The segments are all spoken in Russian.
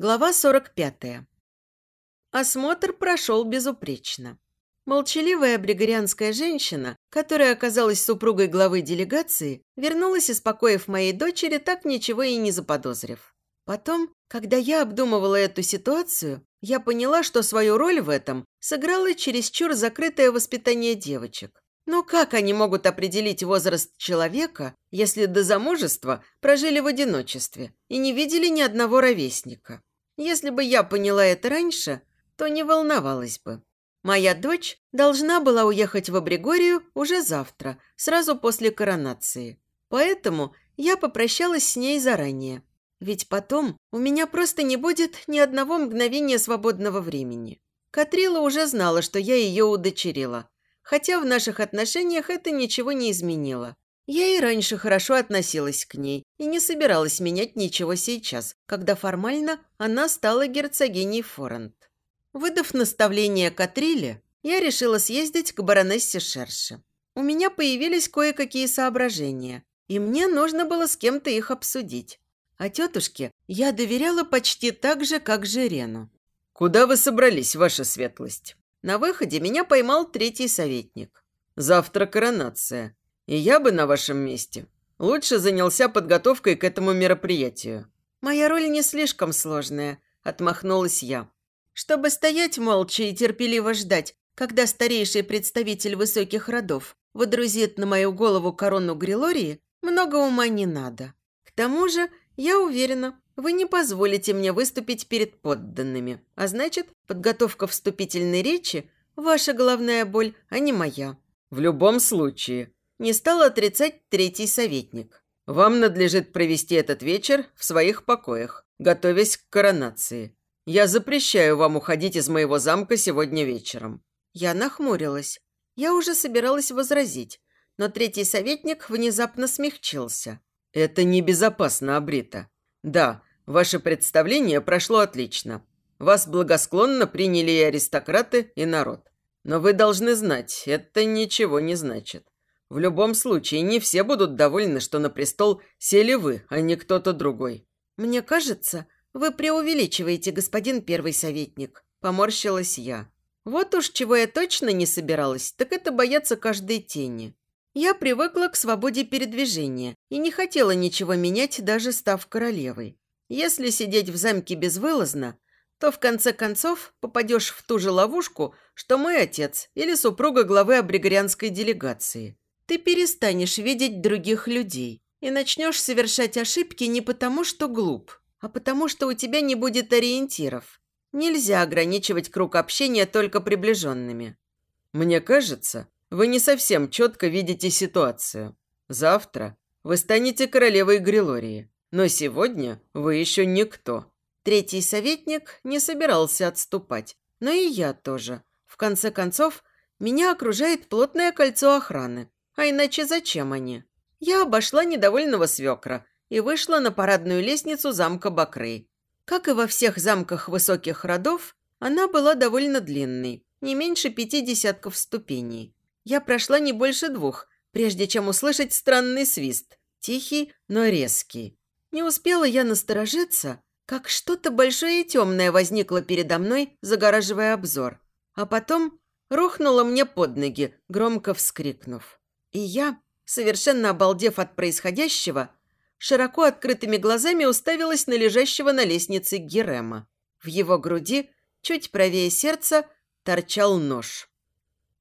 Глава 45. Осмотр прошел безупречно. Молчаливая бригорианская женщина, которая оказалась супругой главы делегации, вернулась из покоев моей дочери, так ничего и не заподозрив. Потом, когда я обдумывала эту ситуацию, я поняла, что свою роль в этом сыграло чересчур закрытое воспитание девочек. Но как они могут определить возраст человека, если до замужества прожили в одиночестве и не видели ни одного ровесника? Если бы я поняла это раньше, то не волновалась бы. Моя дочь должна была уехать в Абригорию уже завтра, сразу после коронации. Поэтому я попрощалась с ней заранее. Ведь потом у меня просто не будет ни одного мгновения свободного времени. Катрила уже знала, что я ее удочерила. Хотя в наших отношениях это ничего не изменило. Я и раньше хорошо относилась к ней и не собиралась менять ничего сейчас, когда формально она стала герцогиней Форент. Выдав наставление Катриле, я решила съездить к баронессе Шерше. У меня появились кое-какие соображения, и мне нужно было с кем-то их обсудить. А тетушке я доверяла почти так же, как Жирену. «Куда вы собрались, ваша светлость?» На выходе меня поймал третий советник. «Завтра коронация. И я бы на вашем месте лучше занялся подготовкой к этому мероприятию». «Моя роль не слишком сложная», – отмахнулась я. «Чтобы стоять молча и терпеливо ждать, когда старейший представитель высоких родов водрузит на мою голову корону Грилории, много ума не надо. К тому же, я уверена, вы не позволите мне выступить перед подданными, а значит, подготовка вступительной речи – ваша головная боль, а не моя». «В любом случае», не стал отрицать третий советник. «Вам надлежит провести этот вечер в своих покоях, готовясь к коронации. Я запрещаю вам уходить из моего замка сегодня вечером». Я нахмурилась. Я уже собиралась возразить, но третий советник внезапно смягчился. «Это небезопасно, Абрита. Да, ваше представление прошло отлично. Вас благосклонно приняли и аристократы, и народ. Но вы должны знать, это ничего не значит. В любом случае, не все будут довольны, что на престол сели вы, а не кто-то другой. Мне кажется, вы преувеличиваете, господин первый советник. Поморщилась я. Вот уж чего я точно не собиралась, так это бояться каждой тени. Я привыкла к свободе передвижения и не хотела ничего менять, даже став королевой. Если сидеть в замке безвылазно, то в конце концов попадешь в ту же ловушку, что мой отец или супруга главы абригорианской делегации. Ты перестанешь видеть других людей и начнешь совершать ошибки не потому, что глуп, а потому, что у тебя не будет ориентиров. Нельзя ограничивать круг общения только приближенными. Мне кажется, вы не совсем четко видите ситуацию. Завтра вы станете королевой Грилории, но сегодня вы еще никто. Третий советник не собирался отступать, но и я тоже. В конце концов, меня окружает плотное кольцо охраны, а иначе зачем они? Я обошла недовольного свекра и вышла на парадную лестницу замка Бакрей. Как и во всех замках высоких родов, она была довольно длинной, не меньше пяти десятков ступеней. Я прошла не больше двух, прежде чем услышать странный свист, тихий, но резкий. Не успела я насторожиться, как что-то большое и темное возникло передо мной, загораживая обзор. А потом рухнуло мне под ноги, громко вскрикнув. И я, совершенно обалдев от происходящего, широко открытыми глазами уставилась на лежащего на лестнице Герема. В его груди, чуть правее сердца, торчал нож.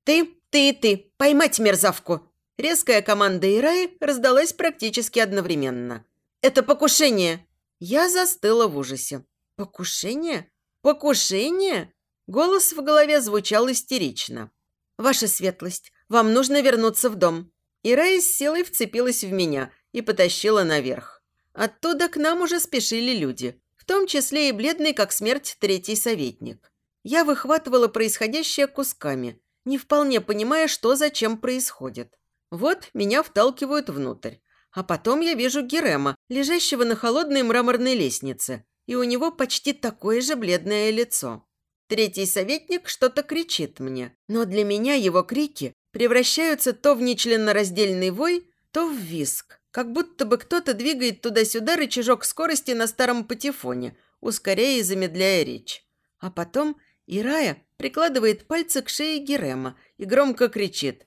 «Ты, ты и ты! Поймать мерзавку!» Резкая команда Ираи раздалась практически одновременно. «Это покушение!» Я застыла в ужасе. «Покушение? Покушение?» Голос в голове звучал истерично. «Ваша светлость, вам нужно вернуться в дом». И Рая с силой вцепилась в меня и потащила наверх. Оттуда к нам уже спешили люди, в том числе и бледный, как смерть, третий советник. Я выхватывала происходящее кусками, не вполне понимая, что зачем происходит. Вот меня вталкивают внутрь. А потом я вижу Герема, лежащего на холодной мраморной лестнице, и у него почти такое же бледное лицо. Третий советник что-то кричит мне, но для меня его крики превращаются то в нечленораздельный вой, то в виск, как будто бы кто-то двигает туда-сюда рычажок скорости на старом патефоне, ускоряя и замедляя речь. А потом Ирая прикладывает пальцы к шее Герема и громко кричит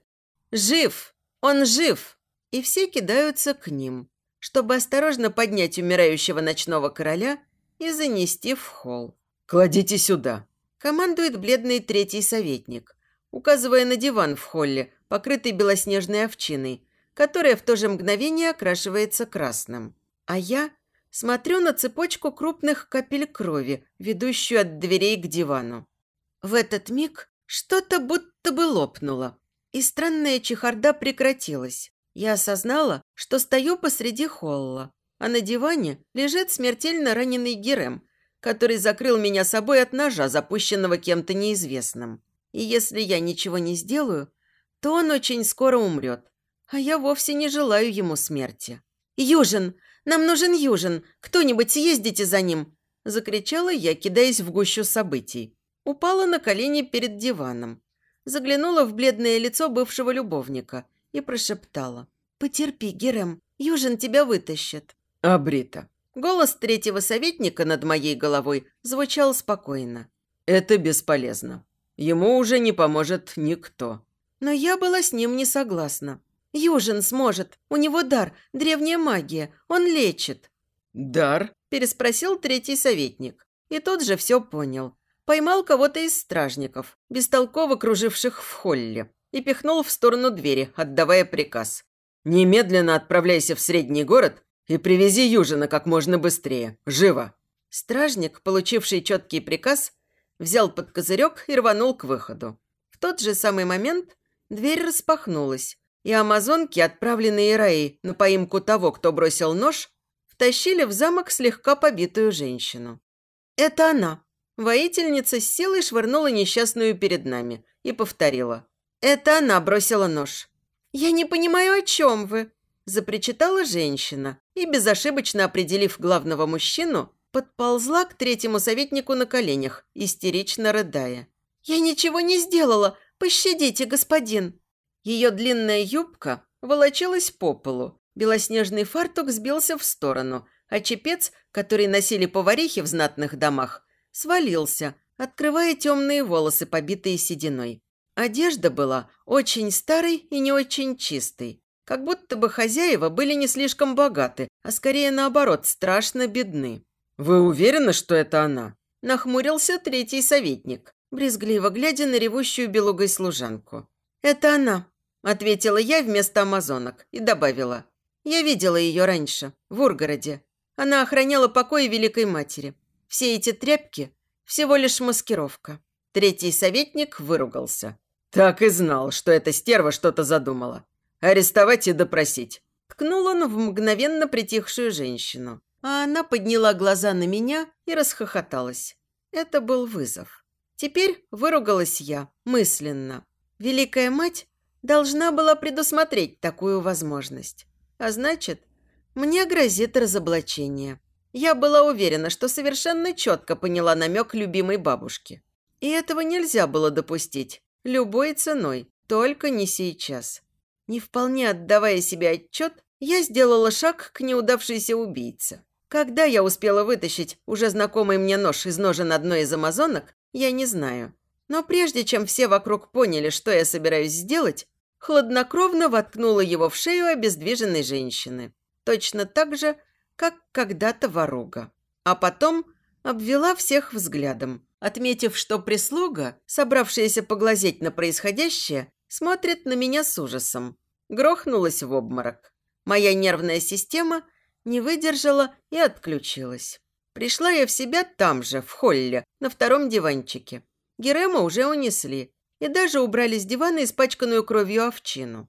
«Жив! Он жив!» И все кидаются к ним, чтобы осторожно поднять умирающего ночного короля и занести в холл. «Кладите сюда!» – командует бледный третий советник, указывая на диван в холле, покрытый белоснежной овчиной, которая в то же мгновение окрашивается красным. А я смотрю на цепочку крупных капель крови, ведущую от дверей к дивану. В этот миг что-то будто бы лопнуло, и странная чехарда прекратилась. Я осознала, что стою посреди холла, а на диване лежит смертельно раненый Герем, который закрыл меня собой от ножа, запущенного кем-то неизвестным. И если я ничего не сделаю, то он очень скоро умрет, а я вовсе не желаю ему смерти. «Южин! Нам нужен Южин! Кто-нибудь съездите за ним!» Закричала я, кидаясь в гущу событий. Упала на колени перед диваном. Заглянула в бледное лицо бывшего любовника – и прошептала. «Потерпи, Герем, Южин тебя вытащит». «Абрита». Голос третьего советника над моей головой звучал спокойно. «Это бесполезно. Ему уже не поможет никто». Но я была с ним не согласна. «Южин сможет. У него дар, древняя магия. Он лечит». «Дар?» – переспросил третий советник. И тот же все понял. Поймал кого-то из стражников, бестолково круживших в холле и пихнул в сторону двери, отдавая приказ. «Немедленно отправляйся в средний город и привези Южина как можно быстрее. Живо!» Стражник, получивший четкий приказ, взял под козырек и рванул к выходу. В тот же самый момент дверь распахнулась, и амазонки, отправленные Раей на поимку того, кто бросил нож, втащили в замок слегка побитую женщину. «Это она!» Воительница с силой швырнула несчастную перед нами и повторила. Это она бросила нож. «Я не понимаю, о чем вы», – запричитала женщина и, безошибочно определив главного мужчину, подползла к третьему советнику на коленях, истерично рыдая. «Я ничего не сделала! Пощадите, господин!» Ее длинная юбка волочилась по полу, белоснежный фартук сбился в сторону, а чепец, который носили поварихи в знатных домах, свалился, открывая темные волосы, побитые сединой. Одежда была очень старой и не очень чистой. Как будто бы хозяева были не слишком богаты, а скорее наоборот, страшно бедны. «Вы уверены, что это она?» Нахмурился третий советник, брезгливо глядя на ревущую белугой служанку. «Это она», – ответила я вместо амазонок и добавила. «Я видела ее раньше, в Ургороде. Она охраняла покой Великой Матери. Все эти тряпки – всего лишь маскировка». Третий советник выругался. Так и знал, что эта стерва что-то задумала. Арестовать и допросить. Ткнул он в мгновенно притихшую женщину. А она подняла глаза на меня и расхохоталась. Это был вызов. Теперь выругалась я, мысленно. Великая мать должна была предусмотреть такую возможность. А значит, мне грозит разоблачение. Я была уверена, что совершенно четко поняла намек любимой бабушки. И этого нельзя было допустить. Любой ценой, только не сейчас. Не вполне отдавая себе отчет, я сделала шаг к неудавшейся убийце. Когда я успела вытащить уже знакомый мне нож из ножен одной из амазонок, я не знаю. Но прежде чем все вокруг поняли, что я собираюсь сделать, хладнокровно воткнула его в шею обездвиженной женщины. Точно так же, как когда-то воруга. А потом обвела всех взглядом, отметив, что прислуга, собравшаяся поглазеть на происходящее, смотрит на меня с ужасом. Грохнулась в обморок. Моя нервная система не выдержала и отключилась. Пришла я в себя там же, в холле, на втором диванчике. Герема уже унесли и даже убрали с дивана испачканную кровью овчину.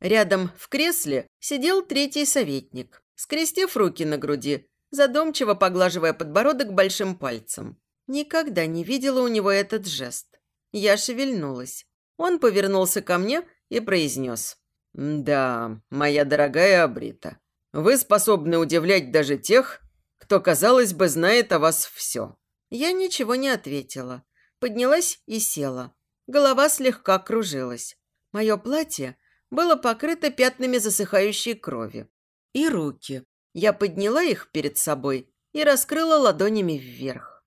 Рядом в кресле сидел третий советник, скрестив руки на груди, задумчиво поглаживая подбородок большим пальцем. Никогда не видела у него этот жест. Я шевельнулась. Он повернулся ко мне и произнес. «Да, моя дорогая Абрита, вы способны удивлять даже тех, кто, казалось бы, знает о вас все». Я ничего не ответила. Поднялась и села. Голова слегка кружилась. Мое платье было покрыто пятнами засыхающей крови. И руки. Я подняла их перед собой и раскрыла ладонями вверх.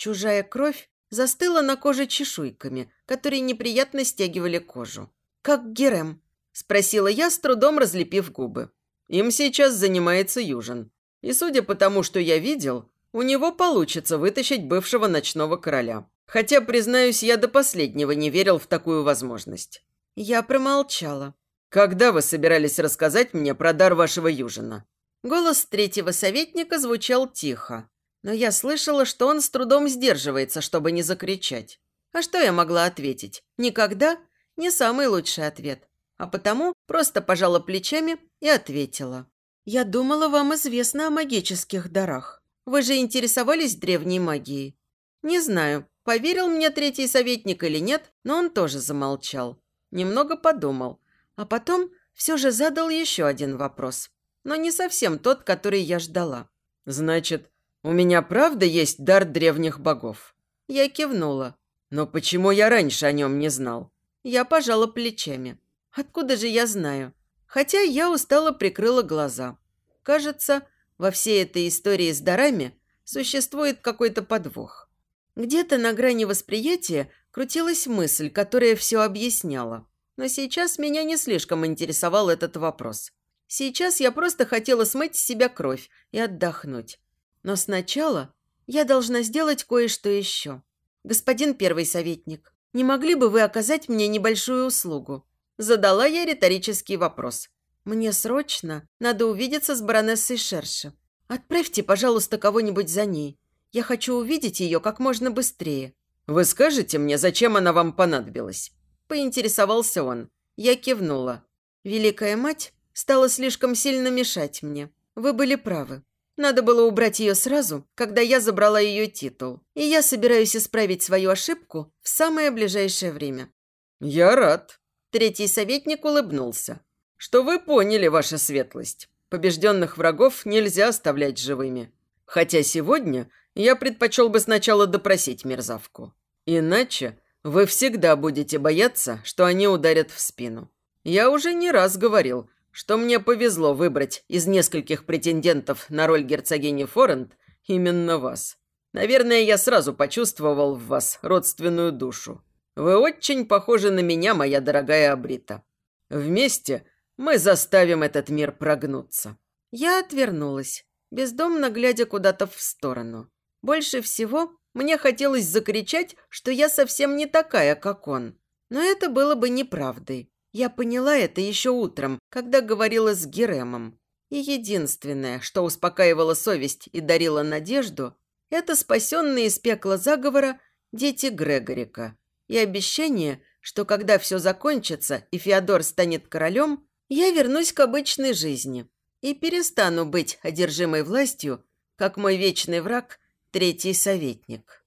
Чужая кровь застыла на коже чешуйками, которые неприятно стягивали кожу. «Как Герем?» – спросила я, с трудом разлепив губы. «Им сейчас занимается Южин. И судя по тому, что я видел, у него получится вытащить бывшего ночного короля. Хотя, признаюсь, я до последнего не верил в такую возможность». Я промолчала. «Когда вы собирались рассказать мне про дар вашего Южина?» Голос третьего советника звучал тихо, но я слышала, что он с трудом сдерживается, чтобы не закричать. А что я могла ответить? Никогда? Не самый лучший ответ. А потому просто пожала плечами и ответила. «Я думала, вам известно о магических дарах. Вы же интересовались древней магией?» «Не знаю, поверил мне третий советник или нет, но он тоже замолчал. Немного подумал, а потом все же задал еще один вопрос но не совсем тот, который я ждала. «Значит, у меня правда есть дар древних богов?» Я кивнула. «Но почему я раньше о нем не знал?» Я пожала плечами. «Откуда же я знаю?» Хотя я устало прикрыла глаза. Кажется, во всей этой истории с дарами существует какой-то подвох. Где-то на грани восприятия крутилась мысль, которая все объясняла. Но сейчас меня не слишком интересовал этот вопрос. Сейчас я просто хотела смыть с себя кровь и отдохнуть. Но сначала я должна сделать кое-что еще. Господин первый советник, не могли бы вы оказать мне небольшую услугу? Задала я риторический вопрос. Мне срочно надо увидеться с баронессой Шерши. Отправьте, пожалуйста, кого-нибудь за ней. Я хочу увидеть ее как можно быстрее. Вы скажете мне, зачем она вам понадобилась? Поинтересовался он. Я кивнула. Великая мать стала слишком сильно мешать мне. Вы были правы. Надо было убрать ее сразу, когда я забрала ее титул. И я собираюсь исправить свою ошибку в самое ближайшее время». «Я рад». Третий советник улыбнулся. «Что вы поняли, ваша светлость. Побежденных врагов нельзя оставлять живыми. Хотя сегодня я предпочел бы сначала допросить мерзавку. Иначе вы всегда будете бояться, что они ударят в спину. Я уже не раз говорил, что мне повезло выбрать из нескольких претендентов на роль герцогини Форент именно вас. Наверное, я сразу почувствовал в вас родственную душу. Вы очень похожи на меня, моя дорогая Абрита. Вместе мы заставим этот мир прогнуться». Я отвернулась, бездомно глядя куда-то в сторону. Больше всего мне хотелось закричать, что я совсем не такая, как он. Но это было бы неправдой. Я поняла это еще утром, когда говорила с Геремом. И единственное, что успокаивало совесть и дарило надежду, это спасенные из пекла заговора дети Грегорика. И обещание, что когда все закончится и Феодор станет королем, я вернусь к обычной жизни и перестану быть одержимой властью, как мой вечный враг, третий советник.